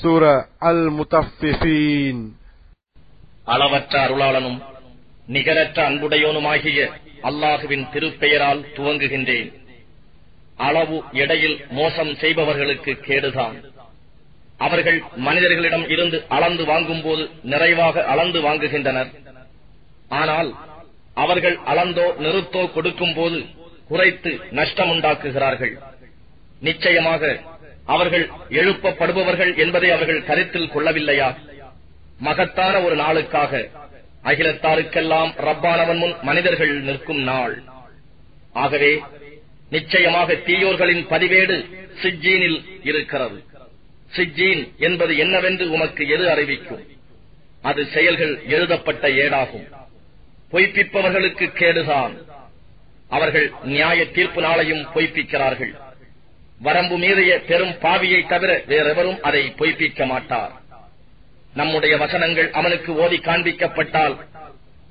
சூர அல் முத்தஃபிஃபீன் அளவற்ற அருளாளனும் நிகரற்ற அன்புடையோனுமாகிய அல்லாஹுவின் திருப்பெயரால் துவங்குகின்றேன். அளவு எடையில் மோசம் செய்பவர்களுக்கு கேடுதான். அவர்கள் மனிதர்களிடம் இருந்து அளந்து வாங்கும்போது நிறைவாக அளந்து வாங்குகின்றனர். ஆனால் அவர்கள் அளந்தோ நிறுத்தோ கொடுக்கும்போது குறைத்து நஷ்டமுண்டாக்குகிறார்கள். நிச்சயமாக அவர்கள் எழுப்பப்படுபவர்கள் என்பதை அவர்கள் கருத்தில் கொள்ளவில்லையா? மகத்தான ஒரு நாளுக்காக அகிலத்தாருக்கெல்லாம் ரப்பானவன் முன் மனிதர்கள் நிற்கும் நாள். ஆகவே நிச்சயமாக தீயோர்களின் பதிவேடு சிஜ்ஜீனில் இருக்கிறது. சிஜ்ஜீன் என்பது என்னவென்று உமக்கு எது அறிவிக்கும்? அது செயல்கள் எழுதப்பட்ட ஏடாகும். பொய்ப்பிப்பவர்களுக்கு கேடுதான். அவர்கள் நியாய தீர்ப்பு நாளையும் பொய்ப்பிக்கிறார்கள். வரம்பு மீறிய பெரும் பாவியை தவிர வேறெவரும் அதை பொய்ப்பிக்க மாட்டார். நம்முடைய வசனங்கள் அவனுக்கு ஓதி காண்பிக்கப்பட்டால்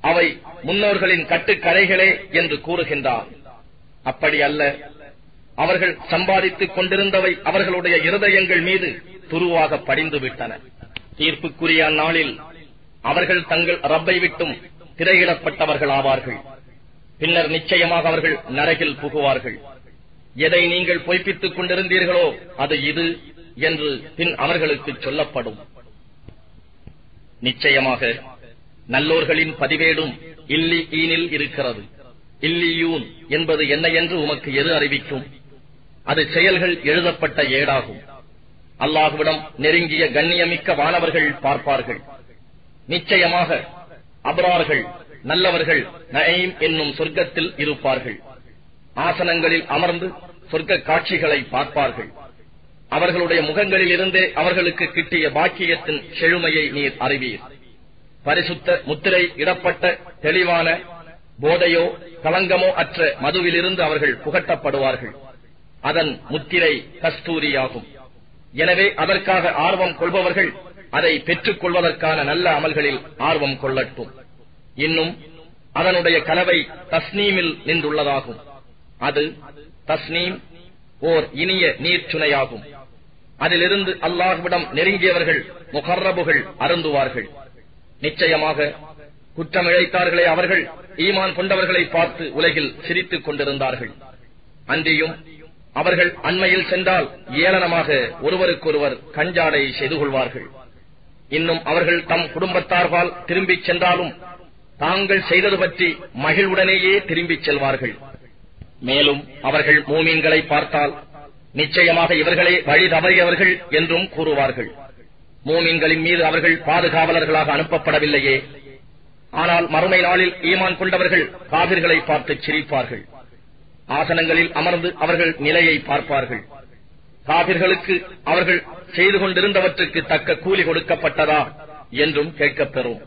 அவை முன்னோர்களின் கட்டுக்கரைகளே என்று கூறுகின்றார் அப்படி அல்ல. அவர்கள் சம்பாதித்துக் கொண்டிருந்தவை அவர்களுடைய இருதயங்கள் மீது துருவாக படிந்து விட்டன. தீர்ப்புக்குரிய அந்நாளில் அவர்கள் தங்கள் ரப்பை விட்டும் திரையிடப்பட்டவர்கள் ஆவார்கள் பின்னர் நிச்சயமாக அவர்கள் நரகில் புகுவார்கள். எதை நீங்கள் பொய்ப்பித்துக் கொண்டிருந்தீர்களோ அது இது என்று பின் அவர்களுக்கு சொல்லப்படும். நிச்சயமாக நல்லோர்களின் பதிவேடும் இல்லி ஈனில் இருக்கிறது. இல்லியூன் என்பது என்ன என்று உமக்கு எது அறிவிக்கும்? அது செயல்கள் எழுதப்பட்ட ஏடாகும். அல்லாஹுவிடம் நெருங்கிய கண்ணியமிக்க வானவர்கள் பார்ப்பார்கள். நிச்சயமாக அபரார்கள் நல்லவர்கள் நயீம் என்னும் சொர்க்கத்தில் இருப்பார்கள். ஆசனங்களில் அமர்ந்து சொர்க்க காட்சிகளை பார்ப்பார்கள். அவர்களுடைய முகங்களில் இருந்தே அவர்களுக்கு கிட்டிய பாக்கியத்தின் செழுமையை நீர் அறிவீர். பரிசுத்த முத்திரை இடப்பட்ட தெளிவான போதையோ களங்கமோ அற்ற மதுவிலிருந்து அவர்கள் புகட்டப்படுவார்கள். அதன் முத்திரை கஸ்தூரியாகும். எனவே அதற்காக ஆர்வம் கொள்பவர்கள் அதை பெற்றுக் கொள்வதற்கான நல்ல அமல்களில் ஆர்வம் கொள்ளட்டும். இன்னும் அதனுடைய கலவை தஸ்னீமில் நின்றுள்ளதாகும். அது தஸ்னீம் ஓர் இனிய நீர்ச்சுனையாகும். அதிலிருந்து அல்லாஹ்விடம் நெருங்கியவர்கள் முகர்ரபுகள் அருந்துவார்கள். நிச்சயமாக குற்றமிழைத்தார்களே அவர்கள் ஈமான் கொண்டவர்களை பார்த்து உலகில் சிரித்துக் கொண்டிருந்தார்கள். அன்றியும் அவர்கள் அண்மையில் சென்றால் ஏளனமாக ஒருவருக்கொருவர் கஞ்சாடை செய்து கொள்வார்கள். இன்னும் அவர்கள் தம் குடும்பத்தார்பால் திரும்பிச் சென்றாலும் தாங்கள் செய்தது பற்றி மகிழ்வுடனேயே திரும்பிச் செல்வார்கள். மேலும் அவர்கள் மூமீன்களை பார்த்தால் நிச்சயமாக இவர்களே வழி தவறியவர்கள் என்றும் கூறுவார்கள். மூமீன்களின் மீது அவர்கள் பாதுகாவலர்களாக அனுப்பப்படவில்லையே. ஆனால் மறுமை நாளில் ஈமான் கொண்டவர்கள் காவிர்களை பார்த்து சிரிப்பார்கள். ஆசனங்களில் அமர்ந்து அவர்கள் நிலையை பார்ப்பார்கள். காவிர்களுக்கு அவர்கள் செய்து கொண்டிருந்தவற்றுக்கு தக்க கூலி கொடுக்கப்பட்டதா என்றும் கேட்கப்பெறும்